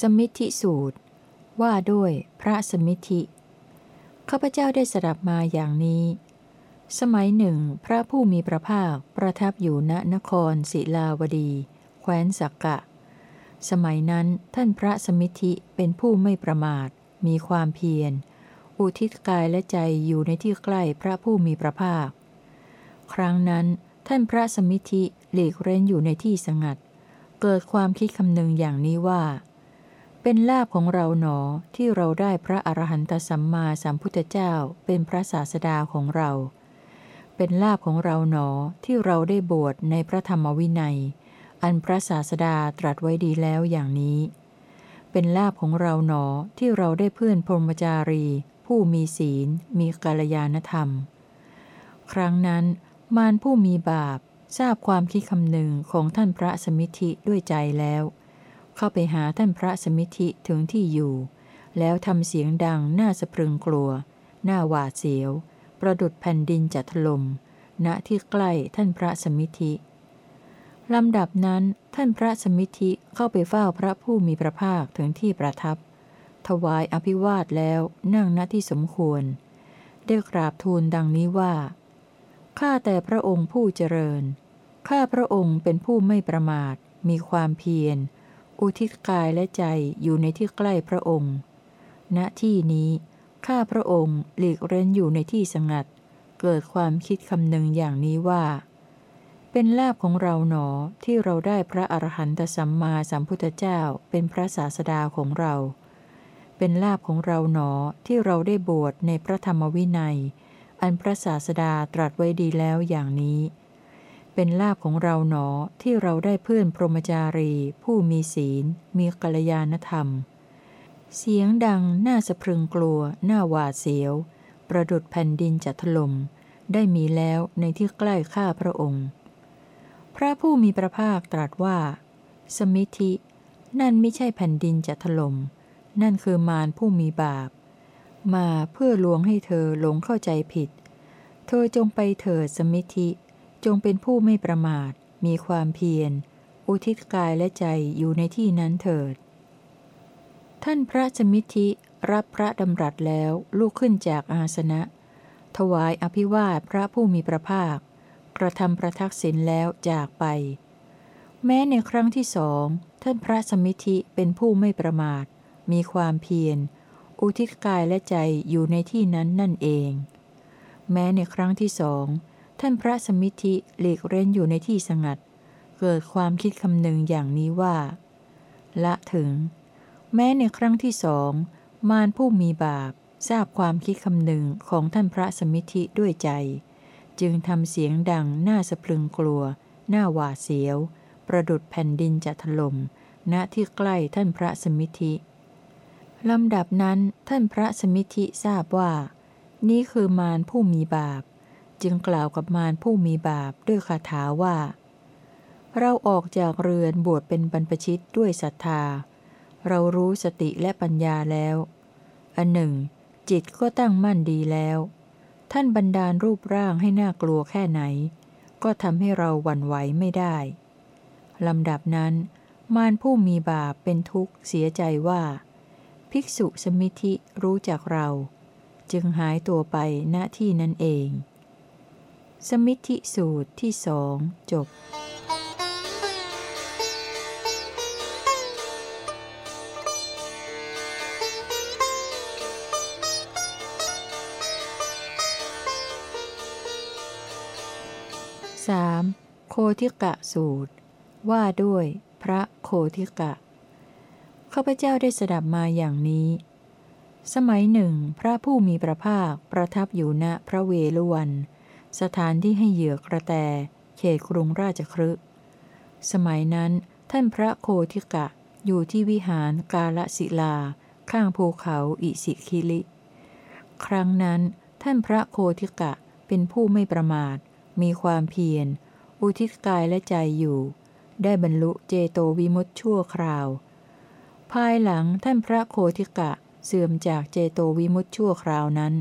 สมิธิสูตร ว่าด้วยพระสมิธิข้าพเจ้าได้สดับมาอย่างนี้ สมัยหนึ่ง พระผู้มีพระภาคประทับอยู่ณนครศิลาวดี แคว้นสักกะ สมัยนั้นท่านพระสมิธิเป็นผู้ไม่ประมาท มีความเพียร อุทิศกายและใจอยู่ในที่ใกล้พระผู้มีพระภาค ครั้งนั้นท่านพระสมิธิหลีกเร้นอยู่ในที่สงัด เกิดความคิดคำนึงอย่างนี้ว่า เป็นลาภของเราหนอที่เราได้พระอรหันตสัมมาสัมพุทธเจ้าเป็นพระศาสดาของเรา เป็นลาภของเราหนอที่เราได้บวชในพระธรรมวินัย อันพระศาสดาตรัสไว้ดีแล้วอย่างนี้ เป็นลาภของเราหนอที่เราได้เพื่อนพรหมจารี ผู้มีศีล มีกาลยานธรรม ครั้งนั้น มารผู้มีบาปทราบความคิดคำหนึ่งของท่านพระสมิทธิด้วยใจแล้ว เข้าไปหาท่านพระสมิทธิถึงที่อยู่ แล้วทำเสียงดังน่าสะพรึงกลัวหน้าหวาดเสียว ประดุดแผ่นดินจะถลม่มณที่ใกล้ท่านพระสมิทธิลำดับนั้นท่านพระสมิทธิเข้าไปเฝ้าพระผู้มีพระภาคถึงที่ประทับ ถวายอภิวาทแล้วนั่งณที่สมควร ได้กราบทูลดังนี้ว่า ข้าแต่พระองค์ผู้เจริญ ข้าพระองค์เป็นผู้ไม่ประมาท มีความเพียร อุทิศกายและใจอยู่ในที่ใกล้พระองค์ ณ ที่นี้ ข้าพระองค์หลีกเร้นอยู่ในที่สงัด เกิดความคิดคำนึงอย่างนี้ว่า เป็นลาภของเราหนอที่เราได้พระอรหันตสัมมาสัมพุทธเจ้าเป็นพระศาสดาของเรา เป็นลาภของเราหนอที่เราได้บวชในพระธรรมวินัย อันพระศาสดาตรัสไว้ดีแล้วอย่างนี้ เป็นลาภของเราหนอที่เราได้เพื่อนพรหมจารี ผู้มีศีล มีกัลยาณธรรม เสียงดังน่าสะพรึงกลัวน้าหวาดเสียว ประดุดแผ่นดินจะถลม่มได้มีแล้วในที่ใกล้ข้าพระองค์ พระผู้มีพระภาคตรัสว่า สมิธิ นั่นไม่ใช่แผ่นดินจะถลม่มนั่นคือมารผู้มีบาป มาเพื่อลวงให้เธอหลงเข้าใจผิด เธอจงไปเถิดสมิธิ จงเป็นผู้ไม่ประมาท มีความเพียร อุทิศกายและใจอยู่ในที่นั้นเถิด ท่านพระสมิธิรับพระดำรัสแล้วลุกขึ้นจากอาสนะ ถวายอภิวาทพระผู้มีพระภาค กระทำประทักษิณแล้วจากไป แม้ในครั้งที่สองท่านพระสมิธิเป็นผู้ไม่ประมาท มีความเพียร อุทิศกายและใจอยู่ในที่นั้นนั่นเอง แม้ในครั้งที่สอง ท่านพระสมิธิหลีกเร้นอยู่ในที่สงัด เกิดความคิดคำนึงอย่างนี้ว่า ละถึง แม้ในครั้งที่สองมารผู้มีบาป ทราบความคิดคำนึงของท่านพระสมิธิด้วยใจ จึงทำเสียงดังน่าสะพรึงกลัว หน้าหวาดเสียว ประดุดแผ่นดินจะถลม่มณที่ใกล้ท่านพระสมิธิลำดับนั้นท่านพระสมิธิทราบว่า นี่คือมารผู้มีบาป จึงกล่าวกับมารผู้มีบาปด้วยคาถาว่า เราออกจากเรือนบวชเป็นบรรพชิตด้วยศรัทธา เรารู้สติและปัญญาแล้ว อันหนึ่ง จิตก็ตั้งมั่นดีแล้ว ท่านบรรดาลรูปร่างให้น่ากลัวแค่ไหน ก็ทำให้เราหวั่นไหวไม่ได้ลำดับนั้น มารผู้มีบาปเป็นทุกข์เสียใจว่า ภิกษุสมิธิรู้จักเรา จึงหายตัวไปณที่นั้นเอง สมิธิสูตรที่สองจบ 3. โคทิกะสูตร ว่าด้วยพระโคทิกะ ข้าพเจ้าได้สดับมาอย่างนี้ สมัยหนึ่ง พระผู้มีพระภาคประทับอยู่ณพระเวฬุวัน สถานที่ให้เหยื่อกระแต เขตกรุงราชครึสมัยนั้นท่านพระโคทิกะอยู่ที่วิหารกาลศิลา ข้างภูเขาอิสิคิลิ ครั้งนั้นท่านพระโคทิกะเป็นผู้ไม่ประมาท มีความเพียร อุทิศกายและใจอยู่ ได้บรรลุเจโตวิมุตชั่วคราว ภายหลังท่านพระโคทิกะเสื่อมจากเจโตวิมุตชั่วคราวนั้น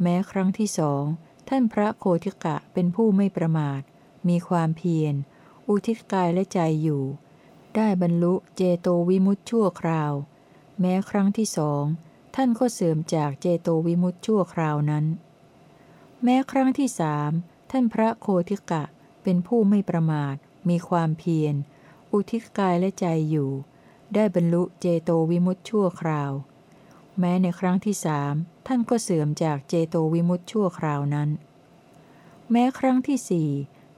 แม้ครั้งที่สอง ท่านพระโคทิกะเป็นผู้ไม่ประมาท มีความเพียร อุทิศกายและใจอยู่ ได้บรรลุเจโตวิมุตติชั่วคราว แม้ครั้งที่สอง ท่านก็เสื่อมจากเจโตวิมุตติชั่วคราวนั้น แม้ครั้งที่สามท่านพระโคทิกะเป็นผู้ไม่ประมาท มีความเพียร อุทิศกายและใจอยู่ ได้บรรลุเจโตวิมุตติชั่วคราว แม้ในครั้งที่สามท่านก็เสื่อมจากเจโตวิมุตติชั่วคราวนั้น แม้ครั้งที่สี่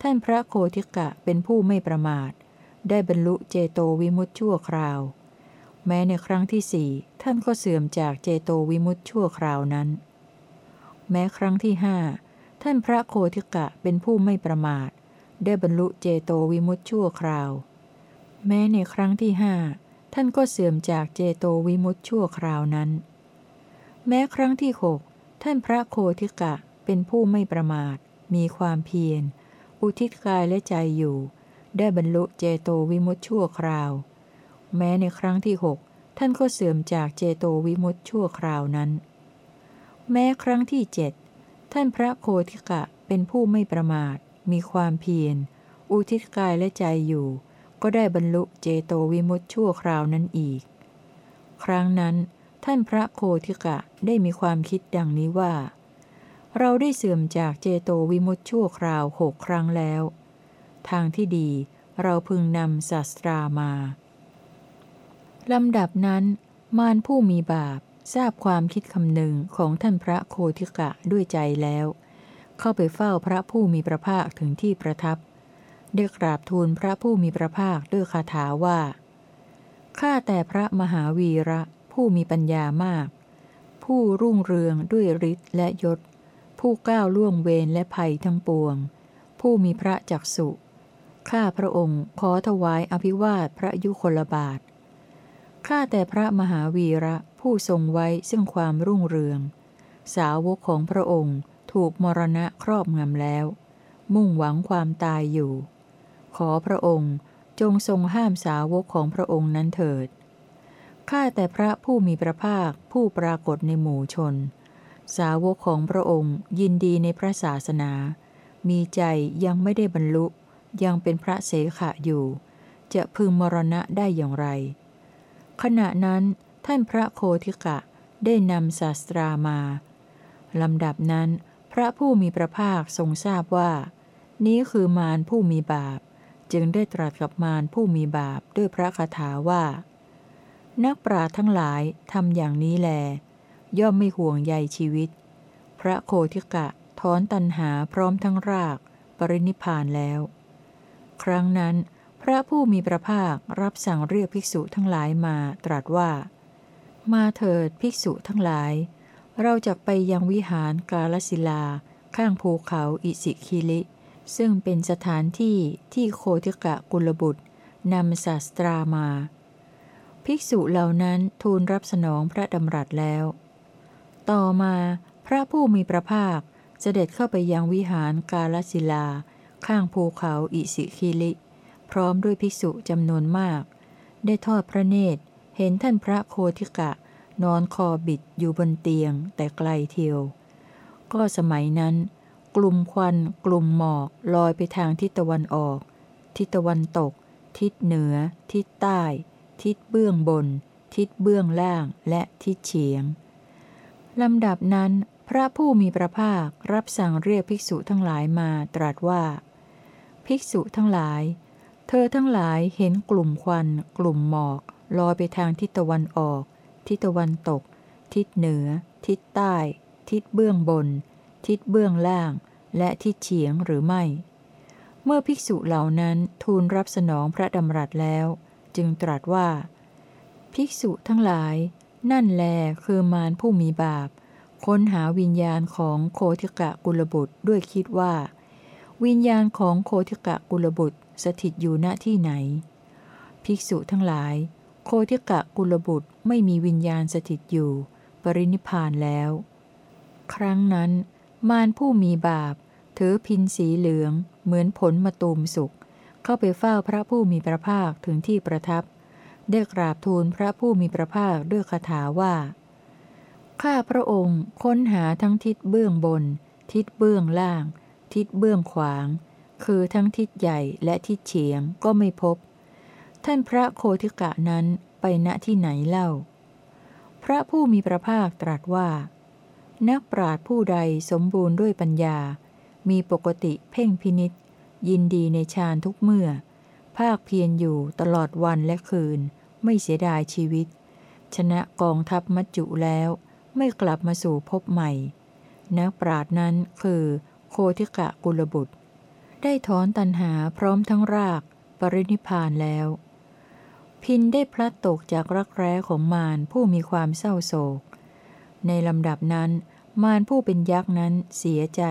ท่านพระโคทิกะเป็นผู้ไม่ประมาท ได้บรรลุเจโตวิมุตชั่วคราว แม้ในครั้งที่สี่ท่านก็เสื่อมจากเจโตวิมุตชั่วคราวนั้น แม้ครั้งที่ห้าท่านพระโคทิกะเป็นผู้ไม่ประมาท ได้บรรลุเจโตวิมุตชั่วคราว แม้ในครั้งที่ห้า ท่านก็เสื่อมจากเจโตวิมุตชั่วคราวนั้น แม้ครั้งที่หกท่านพระโคทิกะเป็นผู้ไม่ประมาท มีความเพียร อุทิศกายและใจอยู่ ได้บรรลุเจโตวิมุตชั่วคราว แม้ในครั้งที่หกท่านก็เสื่อมจากเจโตวิมุตชั่วคราวนั้น แม้ครั้งที่เจ็ดท่านพระโคทิกะเป็นผู้ไม่ประมาท มีความเพียร อุทิศกายและใจอยู่ ก็ได้บรรลุเจโตวิมุตติชั่วคราวนั้นอีก ครั้งนั้นท่านพระโคทิกะได้มีความคิดดังนี้ว่า เราได้เสื่อมจากเจโตวิมุตติชั่วคราวหกครั้งแล้ว ทางที่ดีเราพึงนำศาสตรามา ลำดับนั้นมารผู้มีบาปทราบความคิดคำหนึ่งของท่านพระโคทิกะด้วยใจแล้ว เข้าไปเฝ้าพระผู้มีพระภาคถึงที่ประทับ ได้กราบทูลพระผู้มีพระภาคด้วยคาถาว่า ข้าแต่พระมหาวีระผู้มีปัญญามาก ผู้รุ่งเรืองด้วยฤทธิ์และยศ ผู้ก้าวล่วงเวรและภัยทั้งปวง ผู้มีพระจักสุข้าพระองค์ขอถวายอภิวาทพระยุคลบาท ข้าแต่พระมหาวีระผู้ทรงไว้ซึ่งความรุ่งเรือง สาวกของพระองค์ถูกมรณะครอบงำแล้ว มุ่งหวังความตายอยู่ ขอพระองค์จงทรงห้ามสาวกของพระองค์นั้นเถิด ข้าแต่พระผู้มีพระภาคผู้ปรากฏในหมู่ชน สาวกของพระองค์ยินดีในพระศาสนา มีใจยังไม่ได้บรรลุยังเป็นพระเสขะอยู่ จะพึงมรณะได้อย่างไร ขณะนั้นท่านพระโคทิกะได้นำศาสตรามาลำดับนั้น พระผู้มีพระภาคทรงทราบว่า นี้คือมารผู้มีบาป จึงได้ตรัสกับมารผู้มีบาปด้วยพระคาถาว่า นักปราทั้งหลายทำอย่างนี้แล ย่อมไม่ห่วงใยชีวิต พระโคทิกะถอนตันหาพร้อมทั้งราก ปรินิพานแล้ว ครั้งนั้น พระผู้มีพระภาครับสั่งเรียกภิกษุทั้งหลายมาตรัสว่า มาเถิดภิกษุทั้งหลาย เราจะไปยังวิหารกาลสิลา ข้างภูเขาอิสิคิลิ ซึ่งเป็นสถานที่ที่โคติกะกุลบุตรนำศาสตรามา ภิกษุเหล่านั้นทูลรับสนองพระดำรัสแล้ว ต่อมาพระผู้มีพระภาคเสด็จเข้าไปยังวิหารกาลสิลา ข้างภูเขาอิสิคิลิ พร้อมด้วยภิกษุจำนวนมาก ได้ทอดพระเนตร เห็นท่านพระโคทิกะ นอนคอบิดอยู่บนเตียงแต่ไกลเทียว ก็สมัยนั้น กลุ่มควัน กลุ่มหมอกลอยไปทางทิศตะวันออก ทิศตะวันตก ทิศเหนือ ทิศใต้ ทิศเบื้องบน ทิศเบื้องล่าง และทิศเฉียงลำดับนั้น พระผู้มีพระภาครับสั่งเรียกภิกษุทั้งหลายมาตรัสว่า ภิกษุทั้งหลาย เธอทั้งหลายเห็นกลุ่มควัน กลุ่มหมอกลอยไปทางทิศตะวันออก ทิศตะวันตก ทิศเหนือ ทิศใต้ ทิศเบื้องบน ทิศเบื้องล่าง และทิศเฉียงหรือไม่ เมื่อภิกษุเหล่านั้นทูลรับสนองพระดำรัสแล้ว จึงตรัสว่า ภิกษุทั้งหลาย นั่นแลคือมารผู้มีบาป ค้นหาวิญญาณของโคทิกะกุลบุตรด้วยคิดว่า วิญญาณของโคทิกะกุลบุตรสถิตอยู่ณที่ไหน ภิกษุทั้งหลาย โคทิกะกุลบุตรไม่มีวิญญาณสถิตอยู่ ปรินิพานแล้ว ครั้งนั้น มารผู้มีบาป ถือพินสีเหลือง เหมือนผลมะตูมสุก เข้าไปเฝ้าพระผู้มีพระภาคถึงที่ประทับ ได้กราบทูลพระผู้มีพระภาคด้วยคาถาว่า ข้าพระองค์ค้นหาทั้งทิศเบื้องบน ทิศเบื้องล่าง ทิศเบื้องขวาง คือทั้งทิศใหญ่และทิศเฉียงก็ไม่พบ ท่านพระโคทิกะนั้นไปณที่ไหนเล่า พระผู้มีพระภาคตรัสว่า นักปราชญ์ผู้ใดสมบูรณ์ด้วยปัญญา มีปกติเพ่งพินิษยินดีในฌานทุกเมื่อ ภาคเพียรอยู่ตลอดวันและคืน ไม่เสียดายชีวิต ชนะกองทัพมัจจุแล้วไม่กลับมาสู่พบใหม่ นักปราดนั้นคือ โคทิกะกุลบุตร ได้ถอนตันหาพร้อมทั้งราก ปรินิพานแล้ว พินได้พลัดตกจากรักแร้ของมารผู้มีความเศร้าโศก ในลำดับนั้น มารผู้เป็นยักษ์นั้นเสียใจ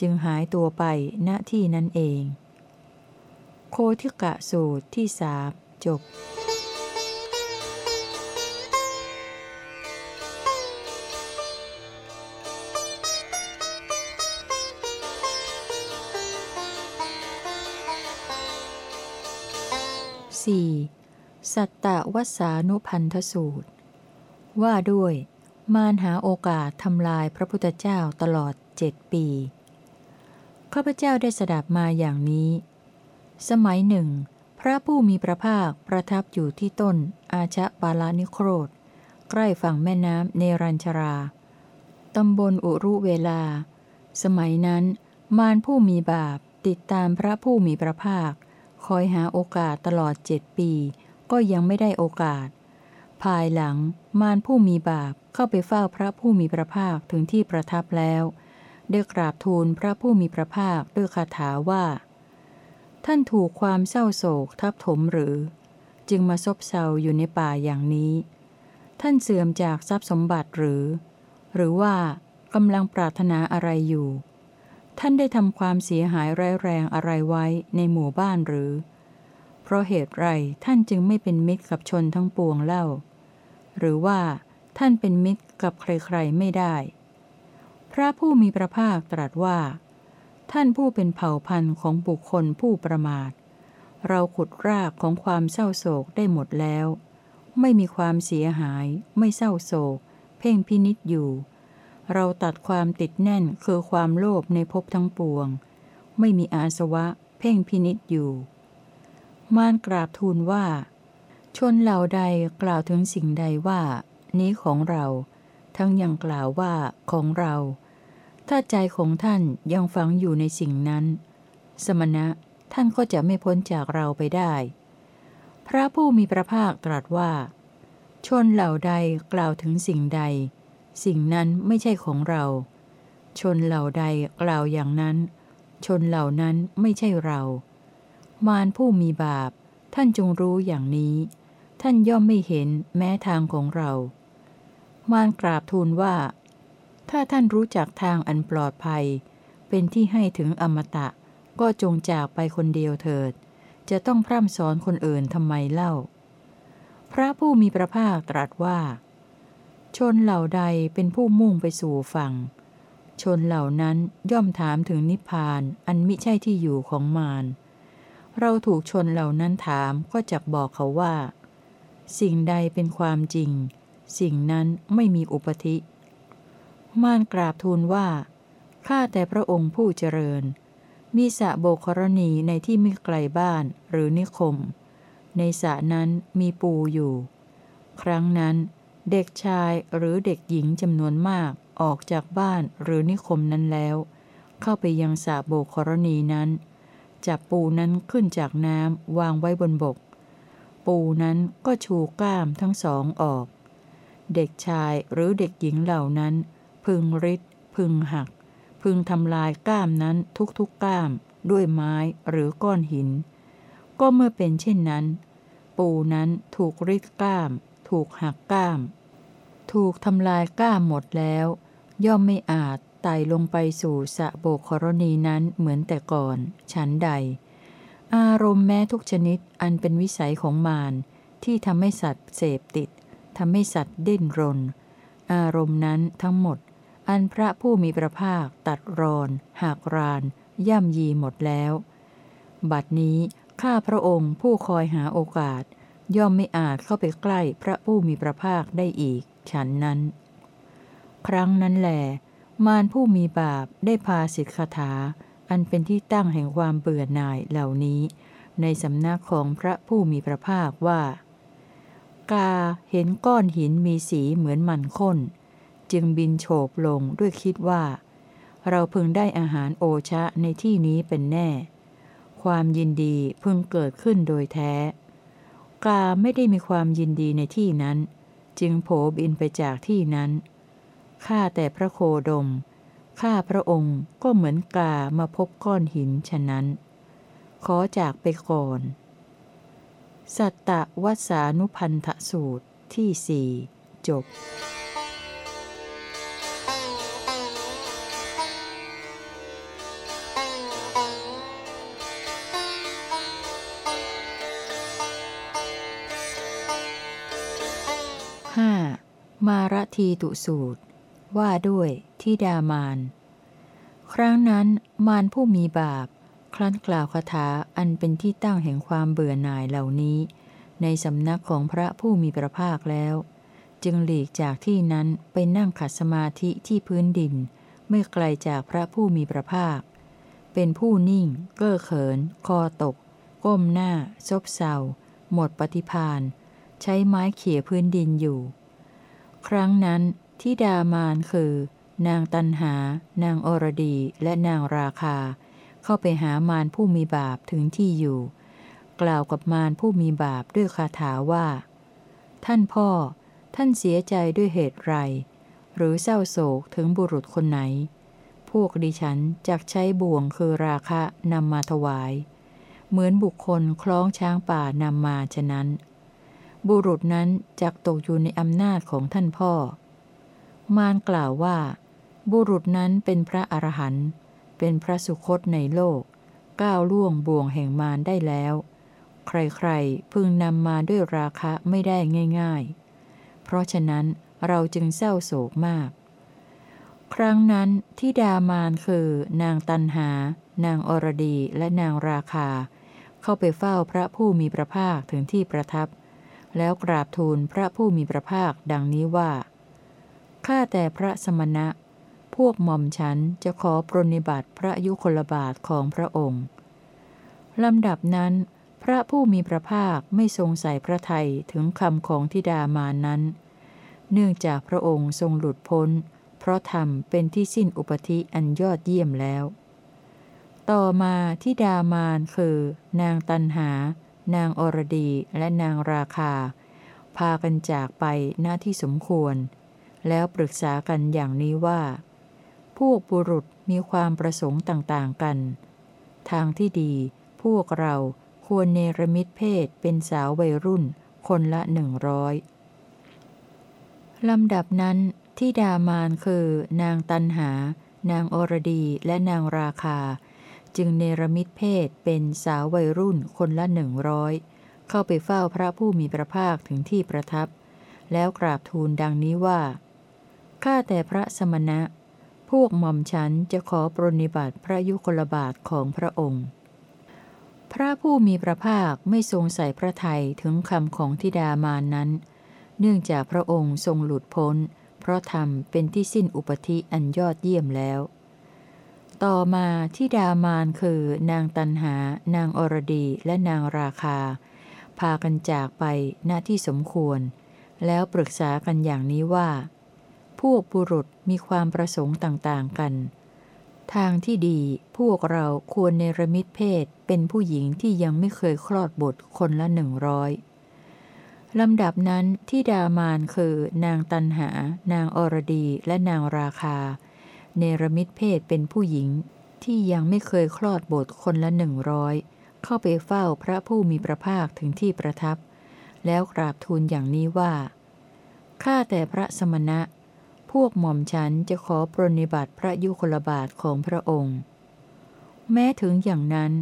จึงหายตัวไปณที่นั้นเอง โคทิกะสูตรที่สามจบ 4. สัตตวสานุพันธสูตร ว่าด้วย มารหาโอกาสทำลายพระพุทธเจ้าตลอดเจ็ดปี ข้าพเจ้าได้สดับมาอย่างนี้ สมัยหนึ่ง พระผู้มีพระภาคประทับอยู่ที่ต้น อาชะปาลานิโครธ ใกล้ฝั่งแม่น้ำเนรัญชรา ตำบลอุรุเวลา สมัยนั้น มารผู้มีบาปติดตามพระผู้มีพระภาค คอยหาโอกาสตลอดเจ็ดปี ก็ยังไม่ได้โอกาส ภายหลังมารผู้มีบาป เข้าไปเฝ้าพระผู้มีพระภาคถึงที่ประทับแล้ว ได้กราบทูลพระผู้มีพระภาคด้วยคาถาว่า ท่านถูกความเศร้าโศกทับถมหรือ จึงมาซบเซาอยู่ในป่าอย่างนี้ ท่านเสื่อมจากทรัพย์สมบัติหรือ หรือว่ากำลังปรารถนาอะไรอยู่ ท่านได้ทำความเสียหายร้ายแรงอะไรไว้ในหมู่บ้านหรือ เพราะเหตุไรท่านจึงไม่เป็นมิตรกับชนทั้งปวงเล่า หรือว่า ท่านเป็นมิตรกับใครๆไม่ได้ พระผู้มีพระภาคตรัสว่า ท่านผู้เป็นเผ่าพันธุ์ของบุคคลผู้ประมาท เราขุดรากของความเศร้าโศกได้หมดแล้ว ไม่มีความเสียหาย ไม่เศร้าโศก เพ่งพินิษอยู่ เราตัดความติดแน่นคือความโลภในภพทั้งปวง ไม่มีอาสวะ เพ่งพินิษอยู่ มารกราบทูลว่า ชนเหล่าใดกล่าวถึงสิ่งใดว่า นี้ของเรา ทั้งยังกล่าวว่าของเรา ถ้าใจของท่านยังฝังอยู่ในสิ่งนั้น สมณะท่านก็จะไม่พ้นจากเราไปได้ พระผู้มีพระภาคตรัสว่า ชนเหล่าใดกล่าวถึงสิ่งใด สิ่งนั้นไม่ใช่ของเรา ชนเหล่าใดกล่าวอย่างนั้น ชนเหล่านั้นไม่ใช่เรา มารผู้มีบาป ท่านจงรู้อย่างนี้ ท่านย่อมไม่เห็นแม้ทางของเรา มารกราบทูลว่า ถ้าท่านรู้จักทางอันปลอดภัย เป็นที่ให้ถึงอมตะ ก็จงจากไปคนเดียวเถิด จะต้องพร่ำสอนคนอื่นทำไมเล่า พระผู้มีพระภาคตรัสว่า ชนเหล่าใดเป็นผู้มุ่งไปสู่ฝั่ง ชนเหล่านั้นย่อมถามถึงนิพพานอันมิใช่ที่อยู่ของมารเราถูกชนเหล่านั้นถามก็จักบอกเขาว่า สิ่งใดเป็นความจริง สิ่งนั้นไม่มีอุปธิมารกราบทูลว่า ข้าแต่พระองค์ผู้เจริญ มีสะโบกรณีในที่ไม่ไกลบ้านหรือนิคม ในสะนั้นมีปูอยู่ ครั้งนั้นเด็กชายหรือเด็กหญิงจำนวนมากออกจากบ้านหรือนิคมนั้นแล้ว เข้าไปยังสาโบกรณีนั้น จับปูนั้นขึ้นจากน้ำวางไว้บนบก ปูนั้นก็ชูก้ามทั้งสองออก เด็กชายหรือเด็กหญิงเหล่านั้น พึงริดพึงหัก พึงทำลายก้ามนั้นทุกๆกก้าม ด้วยไม้หรือก้อนหิน ก็เมื่อเป็นเช่นนั้น ปูนั้นถูกริดก้าม ถูกหักก้าม ถูกทำลายก้ามหมดแล้ว ย่อมไม่อาจไต่ลงไปสู่สะโบกรณีนั้นเหมือนแต่ก่อน ฉันใด อารมณ์แม้ทุกชนิดอันเป็นวิสัยของมารที่ทำให้สัตว์เสพติด ทำให้สัตว์ดิ้นรน อารมณ์นั้นทั้งหมด อันพระผู้มีพระภาคตัดรอนหากราน ย่ำยีหมดแล้ว บัดนี้ข้าพระองค์ผู้คอยหาโอกาส ย่อมไม่อาจเข้าไปใกล้พระผู้มีพระภาคได้อีก ฉันนั้น ครั้งนั้นแหลมารผู้มีบาปได้พาสิทธคาถา อันเป็นที่ตั้งแห่งความเบื่อหน่ายเหล่านี้ ในสำนักของพระผู้มีพระภาคว่า กาเห็นก้อนหินมีสีเหมือนมันข้น จึงบินโฉบลงด้วยคิดว่า เราพึงได้อาหารโอชะในที่นี้เป็นแน่ ความยินดีพึงเกิดขึ้นโดยแท้ กาไม่ได้มีความยินดีในที่นั้น จึงโผบินไปจากที่นั้นข้าแต่พระโคดมข้าพระองค์ก็เหมือนกามาพบก้อนหินฉะนั้น ขอจากไปก่อน สัตตวัสานุพันธสูตรที่สี่จบห้ามารทีตุสูตร ว่าด้วยทิดามาน ครั้งนั้นมารผู้มีบาป ครั้นกล่าวคาถาอันเป็นที่ตั้งแห่งความเบื่อหน่ายเหล่านี้ ในสำนักของพระผู้มีพระภาคแล้ว จึงหลีกจากที่นั้นไปนั่งขัดสมาธิที่พื้นดิน ไม่ไกลจากพระผู้มีพระภาค เป็นผู้นิ่ง เก้อเขิน คอตก ก้มหน้า ซบเซาหมดปฏิพานใช้ไม้เขี่ยพื้นดินอยู่ ครั้งนั้นทิดามานคือ นางตันหา นางอรดีและนางราคา เข้าไปหามารผู้มีบาปถึงที่อยู่ กล่าวกับมารผู้มีบาปด้วยคาถาว่า ท่านพ่อ ท่านเสียใจด้วยเหตุไร หรือเศร้าโศกถึงบุรุษคนไหน พวกดิฉันจักใช้บ่วงคือราคะนำมาถวาย เหมือนบุคคลคล้องช้างป่านำมาฉะนั้น บุรุษนั้นจักตกอยู่ในอำนาจของท่านพ่อ มารกล่าวว่า บุรุษนั้นเป็นพระอรหันต์ เป็นพระสุคตในโลก ก้าวล่วงบ่วงแห่งมารได้แล้ว ใครๆ พึงนำมาด้วยราคะไม่ได้ง่าย ๆ เพราะฉะนั้นเราจึงเศร้าโศกมาก ครั้งนั้นที่ดามานคือนางตันหา นางอรดีและนางราคา เข้าไปเฝ้าพระผู้มีพระภาคถึงที่ประทับ แล้วกราบทูลพระผู้มีพระภาคดังนี้ว่าข้าแต่พระสมณะ พวกหม่อมฉันจะขอปรนนิบัติพระยุคลบาทของพระองค์ ลำดับนั้น พระผู้มีพระภาคไม่ทรงใส่พระทัยถึงคำของทิดามานั้น เนื่องจากพระองค์ทรงหลุดพ้น เพราะธรรมเป็นที่สิ้นอุปธิอันยอดเยี่ยมแล้ว ต่อมาทิดามานคือ นางตันหา นางอรดีและนางราคา พากันจากไปหน้าที่สมควร แล้วปรึกษากันอย่างนี้ว่า พวกบุรุษมีความประสงค์ต่าง ๆ กัน ทางที่ดี พวกเราควรเนรมิตเพศเป็นสาววัยรุ่น คนละหนึ่งร้อยลำดับนั้นที่ดามานคือ นางตันหา นางอรดีและนางราคา จึงเนรมิตเพศเป็นสาววัยรุ่นคนละหนึ่งร้อยเข้าไปเฝ้าพระผู้มีพระภาคถึงที่ประทับ แล้วกราบทูลดังนี้ว่า ข้าแต่พระสมณะ วกหม่อมฉันจะขอปรนนิบัติพระยุคลบาทของพระองค์ พระผู้มีพระภาคไม่ทรงใส่พระทัยถึงคำของทิดามานนั้น เนื่องจากพระองค์ทรงหลุดพ้น เพราะธรรมเป็นที่สิ้นอุปธิอันยอดเยี่ยมแล้ว ต่อมาทิดามานคือนางตันหา นางอรดีและนางราคา พากันจากไปณที่สมควร แล้วปรึกษากันอย่างนี้ว่า พวกบุรุษมีความประสงค์ต่างๆกัน ทางที่ดีพวกเราควรเนรมิตเพศเป็นผู้หญิงที่ยังไม่เคยคลอดบุตรคนละหนึ่งร้อยลำดับนั้นที่ดามานคือนางตันหา นางอรดีและนางราคา เนรมิตเพศเป็นผู้หญิงที่ยังไม่เคยคลอดบุตรคนละหนึ่งร้อยเข้าไปเฝ้าพระผู้มีพระภาคถึงที่ประทับ แล้วกราบทูลอย่างนี้ว่าข้าแต่พระสมณะ พวกหม่อมฉันจะขอปรนนิบัติพระยุคลบาทของพระองค์ แม้ถึงอย่างนั้น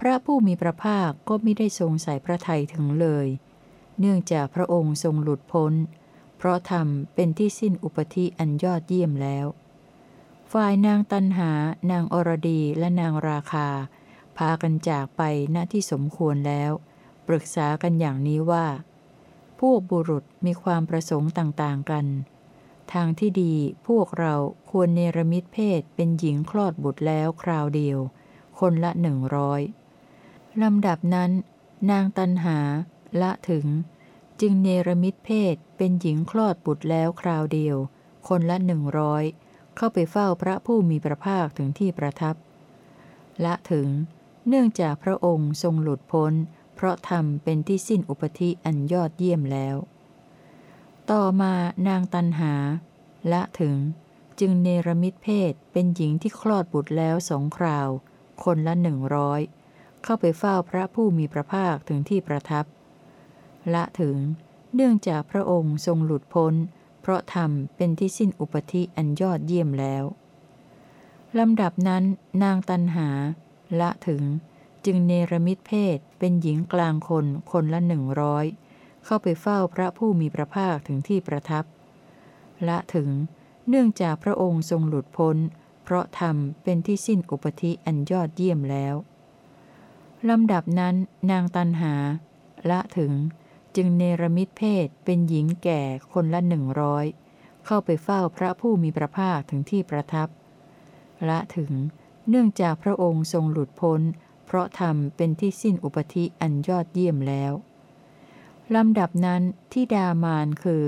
พระผู้มีพระภาคก็ไม่ได้ทรงใส่พระทัยถึงเลย เนื่องจากพระองค์ทรงหลุดพ้น เพราะธรรมเป็นที่สิ้นอุปธิอันยอดเยี่ยมแล้ว ฝ่ายนางตันหา นางอรดีและนางราคา พากันจากไปณที่สมควรแล้ว ปรึกษากันอย่างนี้ว่า พวกบุรุษมีความประสงค์ต่าง ๆ กัน ทางที่ดีพวกเราควรเนรมิตเพศเป็นหญิงคลอดบุตรแล้วคราวเดียว คนละหนึ่งร้อยลำดับนั้น นางตันหาละถึง จึงเนรมิตเพศเป็นหญิงคลอดบุตรแล้วคราวเดียว คนละหนึ่งร้อยเข้าไปเฝ้าพระผู้มีพระภาคถึงที่ประทับ ละถึง เนื่องจากพระองค์ทรงหลุดพ้น เพราะธรรมเป็นที่สิ้นอุปธิอันยอดเยี่ยมแล้ว ต่อมานางตันหาละถึงจึงเนรมิตเพศเป็นหญิงที่คลอดบุตรแล้วสองคราว คนละหนึ่งร้อยเข้าไปเฝ้าพระผู้มีพระภาคถึงที่ประทับ ละถึงเนื่องจากพระองค์ทรงหลุดพ้น เพราะธรรมเป็นที่สิ้นอุปธิอันยอดเยี่ยมแล้วลำดับนั้นนางตันหา ละถึงจึงเนรมิตเพศเป็นหญิงกลางคนคนละหนึ่งร้อย เข้าไปเฝ้าพระผู้มีพระภาคถึงที่ประทับ ละถึงเนื่องจากพระองค์ทรงหลุดพ้น เพราะธรรมเป็นที่สิ้นอุปธิอันยอดเยี่ยมแล้วลำดับนั้นนางตันหา ละถึงจึงเนรมิตเพศเป็นหญิงแก่คนละหนึ่งร้อยเข้าไปเฝ้าพระผู้มีพระภาคถึงที่ประทับ ละถึงเนื่องจากพระองค์ทรงหลุดพ้น เพราะธรรมเป็นที่สิ้นอุปธิอันยอดเยี่ยมแล้ว ลำดับนั้นที่ดามานคือ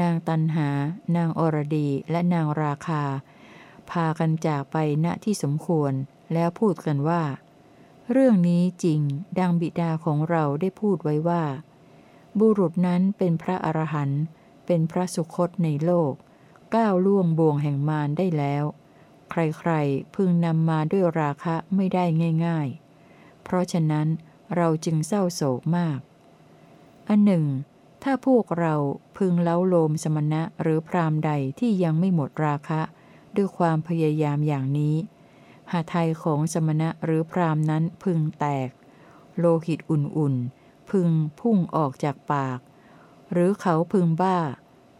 นางตันหา นางอรดีและนางราคา พากันจากไปณที่สมควรแล้วพูดกันว่า เรื่องนี้จริงดังบิดาของเราได้พูดไว้ว่า บุรุษนั้นเป็นพระอรหันต์เป็นพระสุคตในโลก ก้าวล่วงบ่วงแห่งมารได้แล้ว ใครๆพึงนำมาด้วยราคะไม่ได้ง่าย ๆ เพราะฉะนั้นเราจึงเศร้าโศกมาก อันหนึ่ง ถ้าพวกเราพึงเล้าโลมสมณะหรือพรามใดที่ยังไม่หมดราคะ ด้วยความพยายามอย่างนี้ หาไทยของสมณะหรือพรามนั้นพึงแตก โลหิตอุ่นๆ พึงพุ่งออกจากปาก หรือเขาพึงบ้า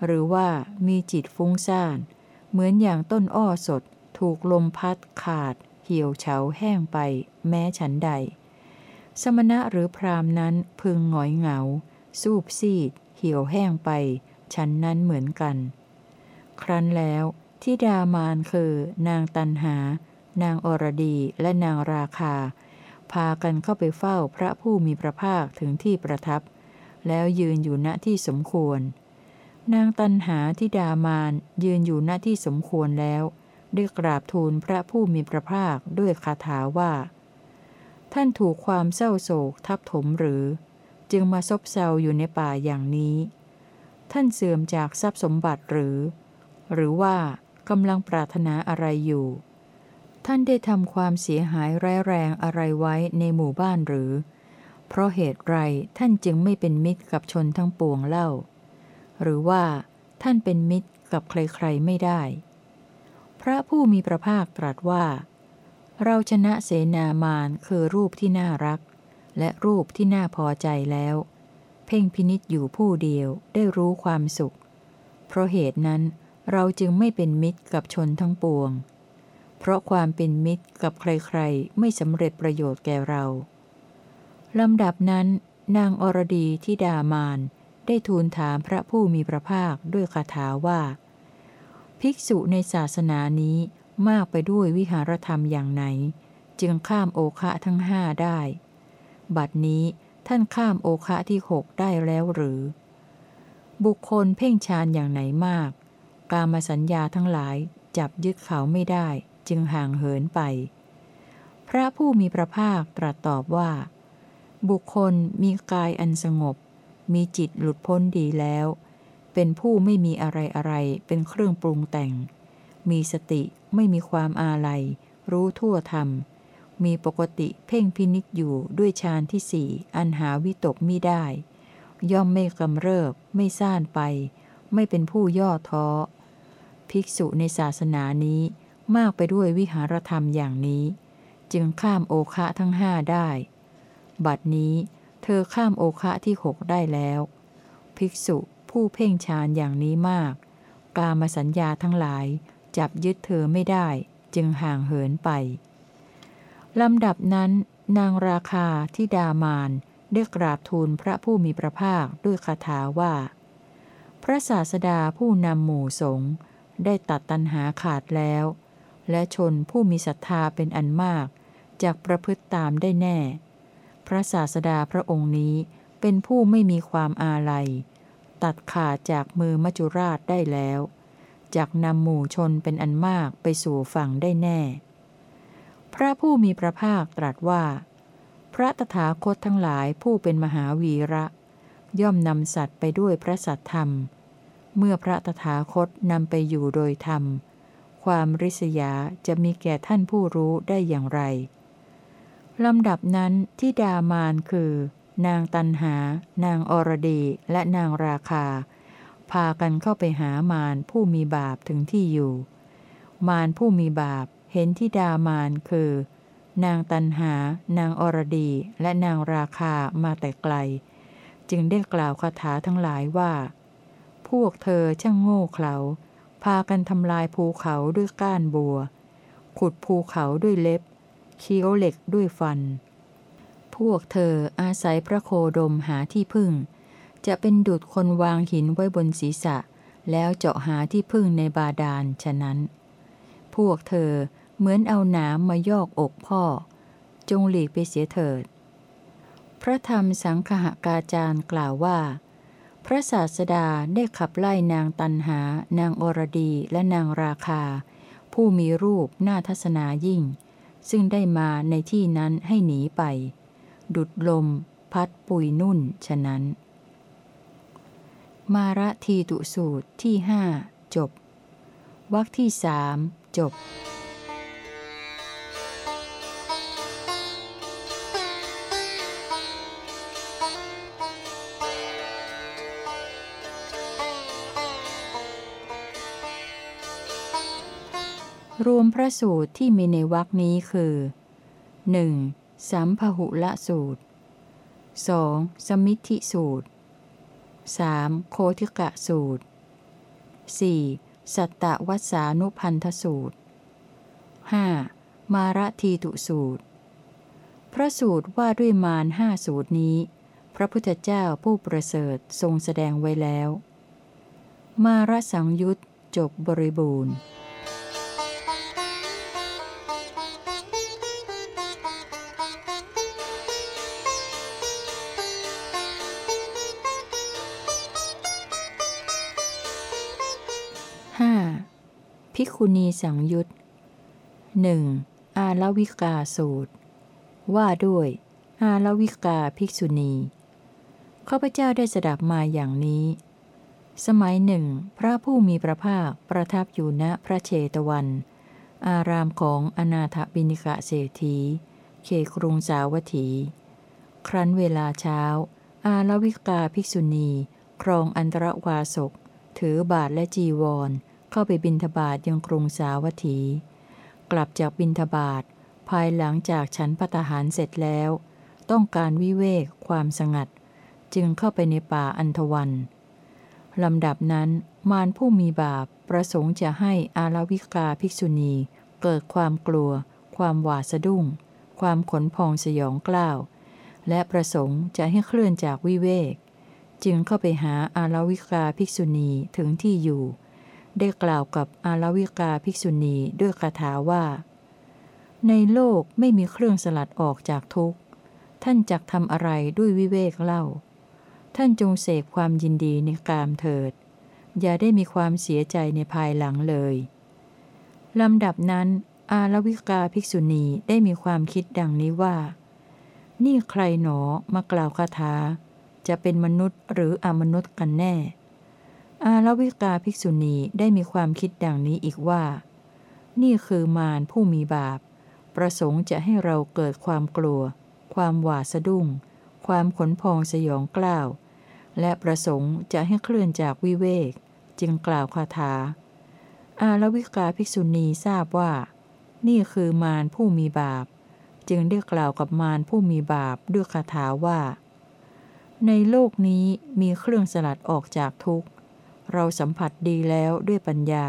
หรือว่ามีจิตฟุ้งซ่าน เหมือนอย่างต้นอ้อสด ถูกลมพัดขาด เหี่ยวเฉาแห้งไป แม้ฉันใดสมณะหรือพรามนั้นพึงหงอยเหงา สูบซีด เหี่ยวแห้งไปฉันนั้นเหมือนกัน ครั้นแล้วที่ดามานคือ นางตันหา นางอรดีและนางราคา พากันเข้าไปเฝ้าพระผู้มีพระภาคถึงที่ประทับ แล้วยืนอยู่ณที่สมควร นางตันหาที่ดามานยืนอยู่ณที่สมควรแล้วได้กราบทูลพระผู้มีพระภาคด้วยคาถาว่า ท่านถูกความเศร้าโศกทับถมหรือ จึงมาซบเซาอยู่ในป่าอย่างนี้ ท่านเสื่อมจากทรัพย์สมบัติหรือ หรือว่ากำลังปรารถนาอะไรอยู่ ท่านได้ทำความเสียหายร้ายแรงอะไรไว้ในหมู่บ้านหรือ เพราะเหตุไรท่านจึงไม่เป็นมิตรกับชนทั้งปวงเล่า หรือว่าท่านเป็นมิตรกับใครๆไม่ได้ พระผู้มีพระภาคตรัสว่า เราชนะเสนามานคือรูปที่น่ารัก และรูปที่น่าพอใจแล้ว เพ่งพินิษอยู่ผู้เดียวได้รู้ความสุข เพราะเหตุนั้นเราจึงไม่เป็นมิตรกับชนทั้งปวง เพราะความเป็นมิตรกับใครๆ ไม่สำเร็จประโยชน์แก่เราลำดับนั้น นางอรดีที่ดามานได้ทูลถามพระผู้มีพระภาคด้วยคาถาว่า ภิกษุในศาสนานี้มากไปด้วยวิหารธรรมอย่างไหน จึงข้ามโอคะทั้งห้าได้ บัดนี้ท่านข้ามโอคะที่หกได้แล้วหรือ บุคคลเพ่งฌานอย่างไหนมาก กามสัญญาทั้งหลายจับยึดเขาไม่ได้จึงห่างเหินไป พระผู้มีพระภาคตรัสตอบว่า บุคคลมีกายอันสงบ มีจิตหลุดพ้นดีแล้ว เป็นผู้ไม่มีอะไรอะไรเป็นเครื่องปรุงแต่ง มีสติไม่มีความอาลัย รู้ทั่วธรรม มีปกติเพ่งพินิจอยู่ด้วยฌานที่สี่อันหาวิตกมิได้ ย่อมไม่กำเริบ ไม่ซ่านไป ไม่เป็นผู้ย่อท้อ ภิกษุในศาสนานี้มากไปด้วยวิหารธรรมอย่างนี้ จึงข้ามโอคะทั้งห้าได้ บัดนี้เธอข้ามโอคะที่หกได้แล้ว ภิกษุผู้เพ่งฌานอย่างนี้มาก กามสัญญาทั้งหลายจับยึดเธอไม่ได้ จึงห่างเหินไป ลำดับนั้น นางราคาที่ดามานได้กราบทูลพระผู้มีพระภาคด้วยคาถาว่า พระศาสดาผู้นำหมู่สงฆ์ได้ตัดตัณหาขาดแล้ว และชนผู้มีศรัทธาเป็นอันมากจากประพฤติตามได้แน่ พระศาสดาพระองค์นี้เป็นผู้ไม่มีความอาลัย ตัดขาดจากมือมัจจุราชได้แล้วจากนำหมู่ชนเป็นอันมากไปสู่ฝั่งได้แน่ พระผู้มีพระภาคตรัสว่า พระตถาคตทั้งหลายผู้เป็นมหาวีระ ย่อมนำสัตว์ไปด้วยพระสัตธรรม เมื่อพระตถาคตนำไปอยู่โดยธรรม ความริษยาจะมีแก่ท่านผู้รู้ได้อย่างไรลำดับนั้นที่ดามานคือ นางตันหา นางอรดีและนางราคา พากันเข้าไปหามารผู้มีบาปถึงที่อยู่ มารผู้มีบาป เห็นที่ดามานคือ นางตันหา นางอรดี และนางราคามาแต่ไกล จึงได้กล่าวคาถาทั้งหลายว่า พวกเธอช่างโง่เขลา พากันทำลายภูเขาด้วยก้านบัว ขุดภูเขาด้วยเล็บ เคี้ยวเหล็กด้วยฟัน พวกเธออาศัยพระโคดมหาที่พึ่ง จะเป็นดุดคนวางหินไว้บนศีรษะ แล้วเจาะหาที่พึ่งในบาดาลฉะนั้น พวกเธอ เหมือนเอาหนามมายอกอกพ่อ จงหลีกไปเสียเถิด พระธรรมสังคหกาจารย์กล่าวว่า พระศาสดาได้ขับไล่นางตันหา นางอรดีและนางราคา ผู้มีรูปหน่าทัศนายิ่ง ซึ่งได้มาในที่นั้นให้หนีไป ดุดลม พัดปุยนุ่นฉะนั้น มาระทีตุสูตรที่หจบวรรคที่สจบ รวมพระสูตรที่มีในวรคนี้คือ 1. สัมพหุละสูตร 2. สมิธิสูตร 3. โคทิกะสูตร 4. สัตตวัสานุพันธสูตร 5. มารทีตุสูตร พระสูตรว่าด้วยมารห้าสูตรนี้ พระพุทธเจ้าผู้ประเสริฐทรงแสดงไว้แล้ว มารสังยุตจบบริบูรณ์ ภิกขุณีสังยุตหนึ่งอาลวิกาสูตร ว่าด้วย อาลวิกาภิกษุณีข้าพเจ้าได้สดับมาอย่างนี้ สมัยหนึ่ง พระผู้มีพระภาคประทับอยู่ณพระเชตวัน อารามของอนาถบินิกะเศรษฐี เขครุงสาวัตถี ครั้นเวลาเช้า อาลวิกาภิกษุณี ครองอันตรวาสก ถือบาทและจีวร เข้าไปบินทบาทยังกรุงสาวัตถี กลับจากบินทบาทภายหลังจากฉันพัตหารเสร็จแล้ว ต้องการวิเวกความสงัด จึงเข้าไปในป่าอันทวันลำดับนั้นมารผู้มีบาปประสงค์จะให้อารวิกาภิกษุณี เกิดความกลัว ความหวาดสะดุ้ง ความขนพองสยองกล้าว และประสงค์จะให้เคลื่อนจากวิเวก จึงเข้าไปหาอารวิกาภิกษุณีถึงที่อยู่ ได้กล่าวกับอาลวิกาภิกษุณีด้วยคาถาว่า ในโลกไม่มีเครื่องสลัดออกจากทุกข์ ท่านจักทำอะไรด้วยวิเวกเล่า ท่านจงเสกความยินดีในกามเถิด อย่าได้มีความเสียใจในภายหลังเลยลำดับนั้น อาลวิกาภิกษุณีได้มีความคิดดังนี้ว่า นี่ใครหนอมากล่าวคาถา จะเป็นมนุษย์หรืออมนุษย์กันแน่ อาลวิกาภิกษุณีได้มีความคิดดังนี้อีกว่า นี่คือมารผู้มีบาป ประสงค์จะให้เราเกิดความกลัว ความหวาดสะดุ้ง ความขนพองสยองกล้าว และประสงค์จะให้เคลื่อนจากวิเวก จึงกล่าวคาถา อาลวิกาภิกษุณีทราบว่า นี่คือมารผู้มีบาป จึงได้กล่าวกับมารผู้มีบาปด้วยคาถาว่า ในโลกนี้มีเครื่องสลัดออกจากทุกข์ เราสัมผัสดีแล้วด้วยปัญญา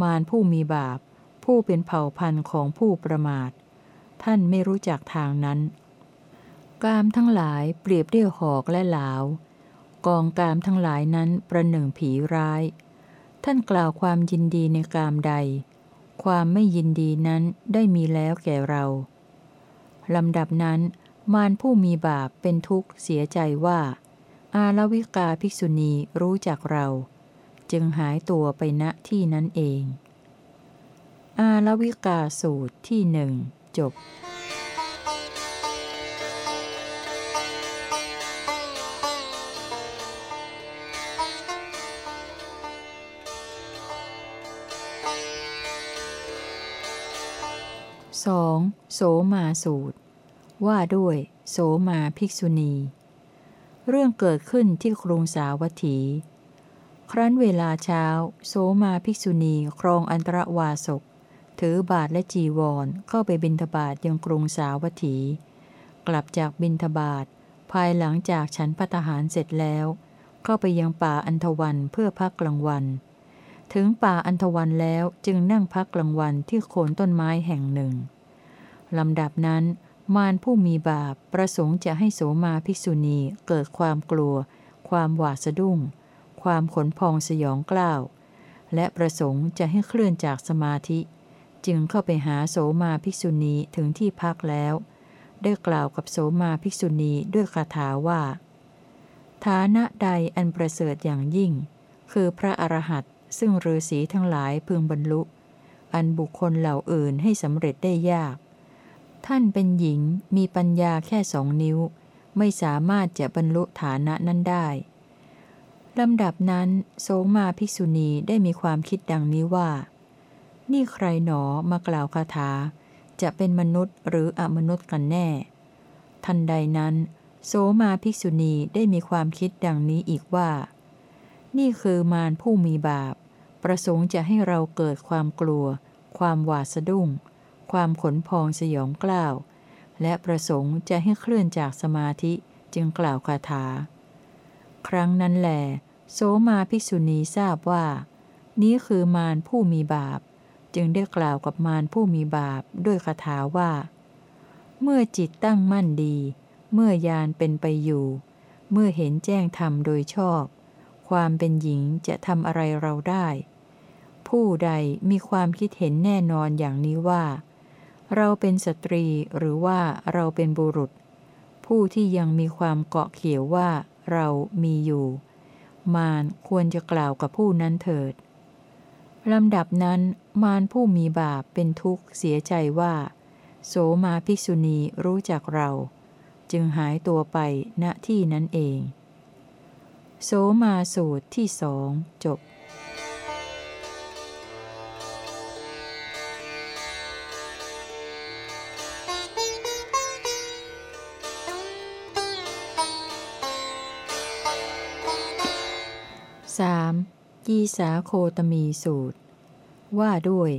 มารผู้มีบาป ผู้เป็นเผ่าพันธุ์ของผู้ประมาท ท่านไม่รู้จักทางนั้น กามทั้งหลายเปรียบเรียหอกและหลาว กองกามทั้งหลายนั้นประหนึ่งผีร้าย ท่านกล่าวความยินดีในกามใด ความไม่ยินดีนั้นได้มีแล้วแก่เราลำดับนั้น มารผู้มีบาปเป็นทุกข์เสียใจว่า อาลวิกาภิกษุณีรู้จักเรา จึงหายตัวไปณที่นั้นเอง อาลวิกาสูตรที่หนึ่งจบ 2. โสมาสูตร ว่าด้วย โสมาภิกษุณี เรื่องเกิดขึ้นที่กรุงสาวัตถี ครั้นเวลาเช้า โสมาภิกษุณีครองอันตรวาสก ถือบาทและจีวรเข้าไปบินทบาทยังกรุงสาวัตถี กลับจากบินทบาทภายหลังจากฉันพัตหารเสร็จแล้ว เข้าไปยังป่าอันทวันเพื่อพักกลางวัน ถึงป่าอันทวันแล้วจึงนั่งพักกลางวันที่โคนต้นไม้แห่งหนึ่งลำดับนั้น มารผู้มีบาปประสงค์จะให้โสมาภิกษุณีเกิดความกลัว ความหวาดสะดุ้ง ความขนพองสยองกล้าว และประสงค์จะให้เคลื่อนจากสมาธิ จึงเข้าไปหาโสมาภิกษุณีถึงที่พักแล้ว ได้กล่าวกับโสมาภิกษุณีด้วยคาถาว่า ฐานะใดอันประเสริฐอย่างยิ่ง คือพระอรหันต์ซึ่งฤาษีทั้งหลายพึงบรรลุ อันบุคคลเหล่าอื่นให้สำเร็จได้ยาก ท่านเป็นหญิงมีปัญญาแค่สองนิ้ว ไม่สามารถจะบรรลุฐานะนั้นได้ลำดับนั้นโสมาภิกษุณีได้มีความคิดดังนี้ว่า นี่ใครหนอมากล่าวคาถา จะเป็นมนุษย์หรืออมนุษย์กันแน่ ทันใดนั้น โสมาภิกษุณีได้มีความคิดดังนี้อีกว่า นี่คือมารผู้มีบาป ประสงค์จะให้เราเกิดความกลัว ความหวาดสะดุ้ง ความขนพองสยองกล้าว และประสงค์จะให้เคลื่อนจากสมาธิจึงกล่าวคาถา ครั้งนั้นแหลโสมาภิกษุณีทราบว่า นี้คือมารผู้มีบาป จึงได้กล่าวกับมารผู้มีบาปด้วยคาถาว่า เมื่อจิตตั้งมั่นดี เมื่อยานเป็นไปอยู่ เมื่อเห็นแจ้งธรรมโดยชอบ ความเป็นหญิงจะทำอะไรเราได้ ผู้ใดมีความคิดเห็นแน่นอนอย่างนี้ว่า เราเป็นสตรีหรือว่าเราเป็นบุรุษ ผู้ที่ยังมีความเกาะเขียวว่าเรามีอยู่ มารควรจะกล่าวกับผู้นั้นเถิดลำดับนั้น มารผู้มีบาปเป็นทุกข์เสียใจว่า โสมาภิกษุณีรู้จักเรา จึงหายตัวไปณที่นั้นเอง โสมาสูตรที่สองจบ 3. กีสาโคตมีสูตร ว่าด้วย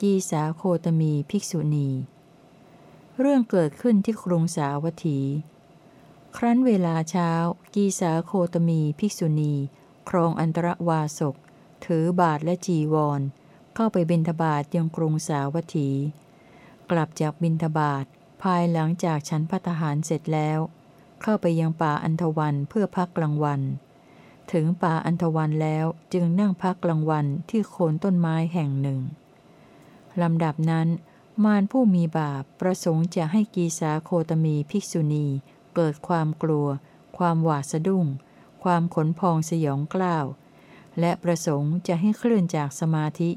กีสาโคตมีภิกษุณี เรื่องเกิดขึ้นที่กรุงสาวัตถี ครั้นเวลาเช้า กีสาโคตมีภิกษุณี ครองอันตรวาสก ถือบาทและจีวร เข้าไปบินทบาทยังกรุงสาวัตถี กลับจากบินทบาทภายหลังจากฉันพัตหารเสร็จแล้ว เข้าไปยังป่าอันทวันเพื่อพักกลางวัน ถึงป่าอันทวันแล้วจึงนั่งพักกลางวันที่โคนต้นไม้แห่งหนึ่งลำดับนั้นมารผู้มีบาปประสงค์จะให้กีสาโคตมีภิกษุณี เกิดความกลัว ความหวาดสะดุ้ง ความขนพองสยองกล้าว และประสงค์จะให้เคลื่อนจากสมาธิ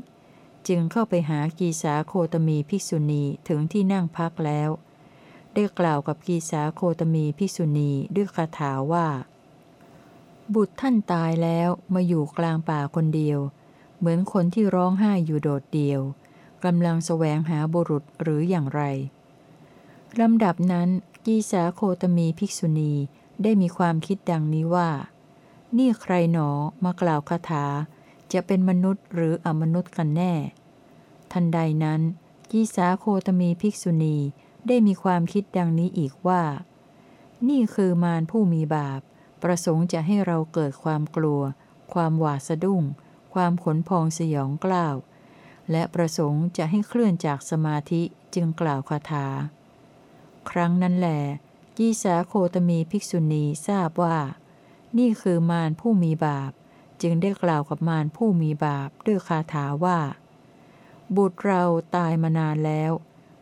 จึงเข้าไปหากีสาโคตมีภิกษุณีถึงที่นั่งพักแล้ว ได้กล่าวกับกีสาโคตมีภิกษุณีด้วยคาถาว่า บุตรท่านตายแล้วมาอยู่กลางป่าคนเดียว เหมือนคนที่ร้องไห้อยู่โดดเดียวกำลังแสวงหาบุรุษหรืออย่างไรลำดับนั้นกีสาโคตมีภิกษุณีได้มีความคิดดังนี้ว่า นี่ใครหนอมากล่าวคาถา จะเป็นมนุษย์หรืออมนุษย์กันแน่ ทันใดนั้นกีสาโคตมีภิกษุณีได้มีความคิดดังนี้อีกว่า นี่คือมารผู้มีบาป ประสงค์จะให้เราเกิดความกลัว ความหวาดสะดุ้ง ความขนพองสยองกล้าว และประสงค์จะให้เคลื่อนจากสมาธิจึงกล่าวคาถา ครั้งนั้นแหลกีสาโคตมีภิกษุณีทราบว่า นี่คือมารผู้มีบาป จึงได้กล่าวกับมารผู้มีบาปด้วยคาถาว่า บุตรเราตายมานานแล้ว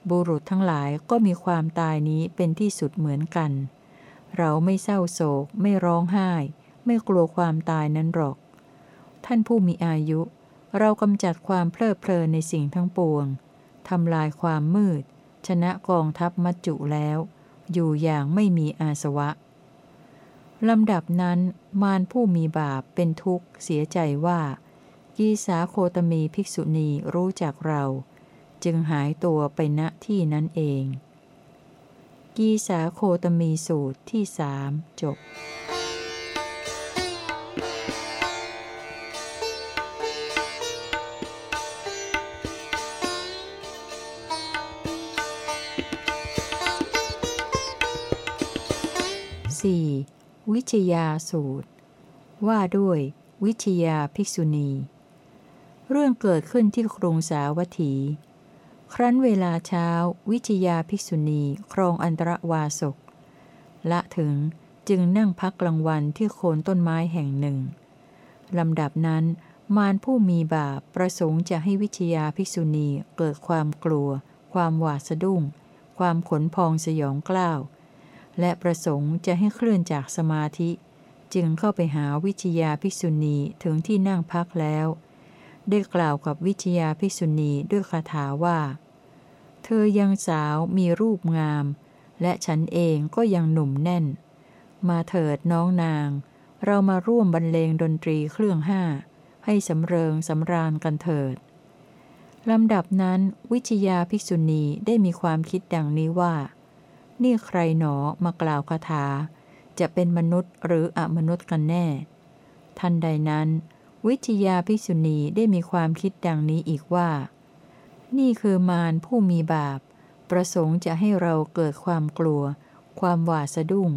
บุรุษทั้งหลายก็มีความตายนี้เป็นที่สุดเหมือนกัน เราไม่เศร้าโศก ไม่ร้องไห้ ไม่กลัวความตายนั้นหรอก ท่านผู้มีอายุ เรากำจัดความเพลิดเพลินในสิ่งทั้งปวงทำลายความมืด ชนะกองทัพมัจจุแล้ว อยู่อย่างไม่มีอาสวะลำดับนั้นมารผู้มีบาปเป็นทุกข์เสียใจว่ากีสาโคตมีภิกษุณีรู้จักเรา จึงหายตัวไปณที่นั้นเอง กีสาโคตมีสูตรที่สามจบ 4. วิชยาสูตร ว่าด้วยวิชยาภิกษุณี เรื่องเกิดขึ้นที่กรุงสาวัตถี ครั้นเวลาเช้า วิชยาภิกษุณีครองอันตรวาสกละถึงจึงนั่งพักกลางวันที่โคนต้นไม้แห่งหนึ่งลำดับนั้น มารผู้มีบาปประสงค์จะให้วิชยาภิกษุณีเกิดความกลัว ความหวาดสะดุ้ง ความขนพองสยองกล้าว และประสงค์จะให้เคลื่อนจากสมาธิ จึงเข้าไปหาวิชยาภิกษุณีถึงที่นั่งพักแล้ว ได้กล่าวกับวิชยาภิกษุณีด้วยคาถาว่า เธอยังสาวมีรูปงาม และฉันเองก็ยังหนุ่มแน่น มาเถิดน้องนาง เรามาร่วมบรรเลงดนตรีเครื่องห้า ให้สำเริงสำราญกันเถิดลำดับนั้นวิชยาภิกษุณีได้มีความคิดดังนี้ว่า นี่ใครหนอมากล่าวคาถา จะเป็นมนุษย์หรืออมนุษย์กันแน่ ทันใดนั้น วิทยาภิกษุณีได้มีความคิดดังนี้อีกว่า นี่คือมารผู้มีบาป ประสงค์จะให้เราเกิดความกลัว ความหวาดสะดุ้ง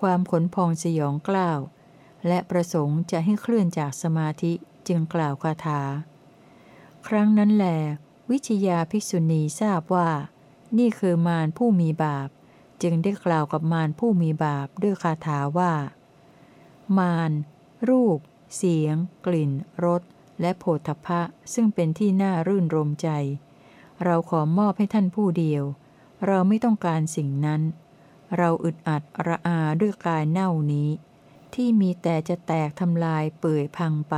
ความขนพองสยองกล้าว และประสงค์จะให้เคลื่อนจากสมาธิจึงกล่าวคาถา ครั้งนั้นแหลวิชยาภิกษุณีทราบว่า นี่คือมารผู้มีบาป จึงได้กล่าวกับมารผู้มีบาปด้วยคาถาว่า มารรูป เสียง กลิ่น รส และโผฏฐะซึ่งเป็นที่น่ารื่นรมใจ เราขอมอบให้ท่านผู้เดียว เราไม่ต้องการสิ่งนั้น เราอึดอัดระอาด้วยกายเน่านี้ ที่มีแต่จะแตกทำลายเปื่อยพังไป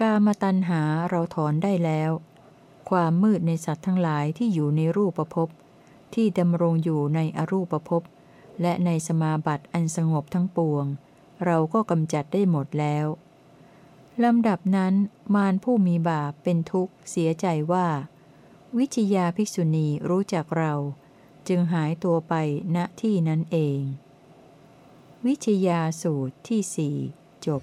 กามาตัญหาเราถอนได้แล้ว ความมืดในสัตว์ทั้งหลายที่อยู่ในรูปประพบที่ดำรงอยู่ในอรูปภพและในสมาบัติอันสงบทั้งปวง เราก็กำจัดได้หมดแล้วลำดับนั้นมารผู้มีบาปเป็นทุกข์เสียใจว่า วิชยาภิกษุณีรู้จักเรา จึงหายตัวไปณที่นั้นเอง วิชยาสูตรที่สี่จบ